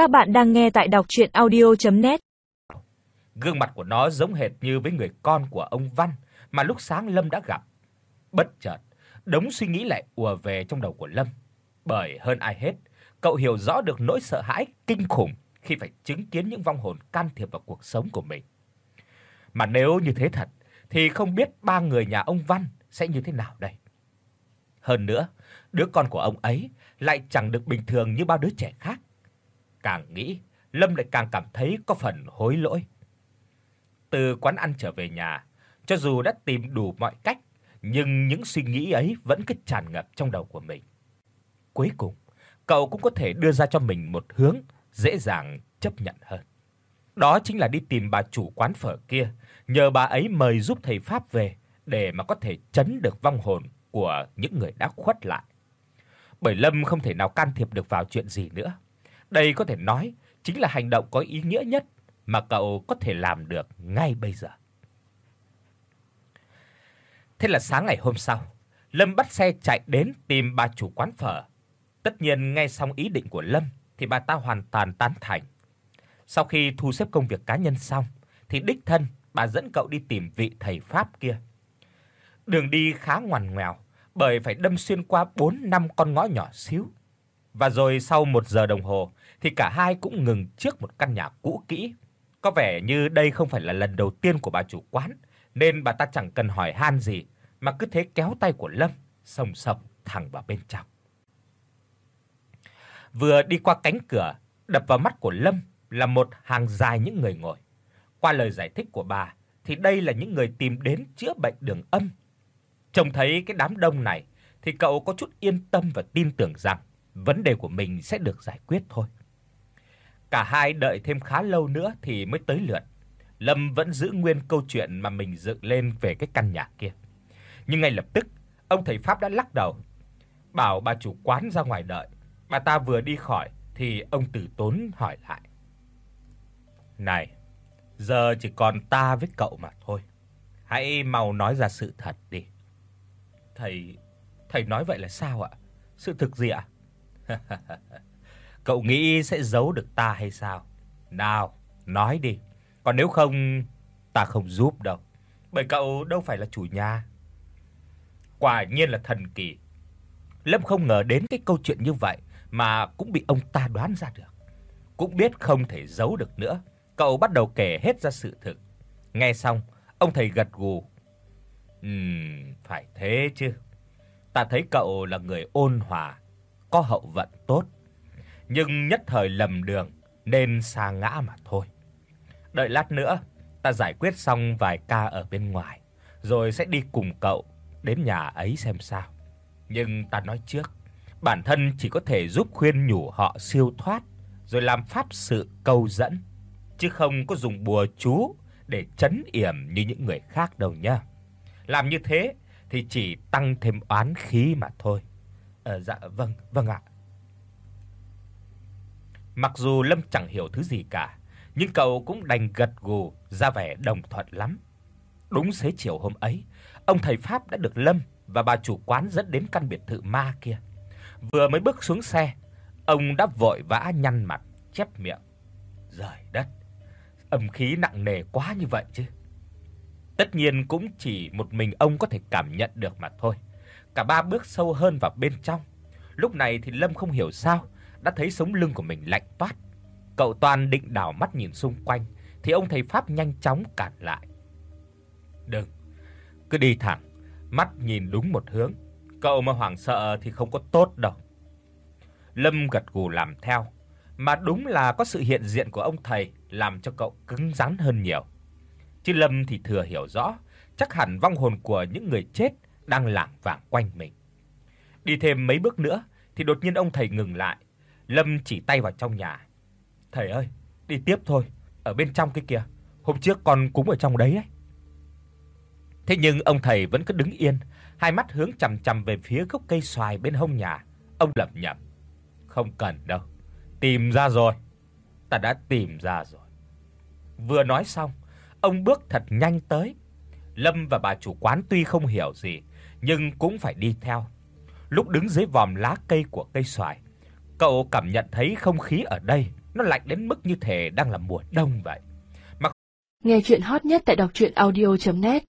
Các bạn đang nghe tại đọc audio net Gương mặt của nó giống hệt như với người con của ông Văn mà lúc sáng Lâm đã gặp. Bất chợt, đống suy nghĩ lại ùa về trong đầu của Lâm, bởi hơn ai hết, cậu hiểu rõ được nỗi sợ hãi kinh khủng khi phải chứng kiến những vong hồn can thiệp vào cuộc sống của mình. Mà nếu như thế thật thì không biết ba người nhà ông Văn sẽ như thế nào đây. Hơn nữa, đứa con của ông ấy lại chẳng được bình thường như bao đứa trẻ khác. Càng nghĩ, Lâm lại càng cảm thấy có phần hối lỗi. Từ quán ăn trở về nhà, cho dù đã tìm đủ mọi cách, nhưng những suy nghĩ ấy vẫn cứ tràn ngập trong đầu của mình. Cuối cùng, cậu cũng có thể đưa ra cho mình một hướng dễ dàng chấp nhận hơn. Đó chính là đi tìm bà chủ quán phở kia, nhờ bà ấy mời giúp thầy pháp về để mà có thể trấn được vong hồn của những người đã khuất lại. Bởi Lâm không thể nào can thiệp được vào chuyện gì nữa. Đây có thể nói chính là hành động có ý nghĩa nhất mà cậu có thể làm được ngay bây giờ. Thế là sáng ngày hôm sau, Lâm bắt xe chạy đến tìm bà chủ quán phở. Tất nhiên nghe xong ý định của Lâm thì bà ta hoàn toàn tán thành. Sau khi thu xếp công việc cá nhân xong thì đích thân bà dẫn cậu đi tìm vị thầy pháp kia. Đường đi khá ngoằn ngoèo bởi phải đâm xuyên qua 4 năm con ngõ nhỏ xíu. Và rồi sau 1 giờ đồng hồ thì cả hai cũng ngừng trước một căn nhà cũ kỹ. Có vẻ như đây không phải là lần đầu tiên của bà chủ quán, nên bà ta chẳng cần hỏi han gì mà cứ thế kéo tay của Lâm sầm song thẳng vào bên trong. Vừa đi qua cánh cửa, đập vào mắt của Lâm là một hàng dài những người ngồi. Qua lời giải thích của bà thì đây là những người tìm đến chữa bệnh đường âm. Trông thấy cái đám đông này thì cậu có chút yên tâm và tin tưởng rằng vấn đề của mình sẽ được giải quyết thôi. Cả hai đợi thêm khá lâu nữa thì mới tới lượt. Lâm vẫn giữ nguyên câu chuyện mà mình dựng lên về cái căn nhà kia. Nhưng ngay lập tức, ông thầy pháp đã lắc đầu, bảo bà chủ quán ra ngoài đợi. Bà ta vừa đi khỏi thì ông Tử Tốn hỏi lại. "Này, giờ chỉ còn ta với cậu mà thôi. Hãy mau nói ra sự thật đi." "Thầy, thầy nói vậy là sao ạ? Sự thực gì ạ?" Cậu nghĩ sẽ giấu được ta hay sao? Nào, nói đi. Còn nếu không, ta không giúp đâu. Bởi cậu đâu phải là chủ nhà. Quả nhiên là thần kỳ. Lâm không ngờ đến cái câu chuyện như vậy mà cũng bị ông ta đoán ra được. Cũng biết không thể giấu được nữa, cậu bắt đầu kể hết ra sự thực. Nghe xong, ông thầy gật gù. Ừm, phải thế chứ. Ta thấy cậu là người ôn hòa, có hậu vận tốt nhưng nhất thời lầm đường nên sa ngã mà thôi. Đợi lát nữa, ta giải quyết xong vài ca ở bên ngoài, rồi sẽ đi cùng cậu đến nhà ấy xem sao. Nhưng ta nói trước, bản thân chỉ có thể giúp khuyên nhủ họ siêu thoát, rồi làm pháp sự câu dẫn, chứ không có dùng bùa chú để trấn yểm như những người khác đâu nhá. Làm như thế thì chỉ tăng thêm oán khí mà thôi. Ờ dạ vâng, vâng ạ. Mặc dù Lâm chẳng hiểu thứ gì cả, nhưng cậu cũng đành gật gù ra vẻ đồng thuận lắm. Đúng xế chiều hôm ấy, ông thầy pháp đã được Lâm và bà chủ quán dẫn đến căn biệt thự ma kia. Vừa mới bước xuống xe, ông đã vội vã nhăn mặt, chép miệng. Giời đất, âm khí nặng nề quá như vậy chứ. Tất nhiên cũng chỉ một mình ông có thể cảm nhận được mà thôi. Cả ba bước sâu hơn vào bên trong. Lúc này thì Lâm không hiểu sao đã thấy sống lưng của mình lạnh toát. Cậu Toàn định đảo mắt nhìn xung quanh thì ông thầy pháp nhanh chóng cản lại. "Đừng, cứ đi thẳng, mắt nhìn đúng một hướng, cậu mà hoảng sợ thì không có tốt đâu." Lâm gật gù làm theo, mà đúng là có sự hiện diện của ông thầy làm cho cậu cứng rắn hơn nhiều. Chứ Lâm thì thừa hiểu rõ, chắc hẳn vong hồn của những người chết đang lảng vảng quanh mình. Đi thêm mấy bước nữa thì đột nhiên ông thầy ngừng lại, Lâm chỉ tay vào trong nhà. "Thầy ơi, đi tiếp thôi, ở bên trong kia kìa, hôm trước con cúng ở trong đấy ấy." Thế nhưng ông thầy vẫn cứ đứng yên, hai mắt hướng chằm chằm về phía gốc cây xoài bên hông nhà. Ông lẩm nhẩm: "Không cần đâu, tìm ra rồi. Ta đã tìm ra rồi." Vừa nói xong, ông bước thật nhanh tới. Lâm và bà chủ quán tuy không hiểu gì, nhưng cũng phải đi theo. Lúc đứng dưới vòm lá cây của cây xoài, Cậu cảm nhận thấy không khí ở đây nó lạnh đến mức như thể đang là mùa đông vậy. Nghe truyện hot nhất tại doctruyenaudio.net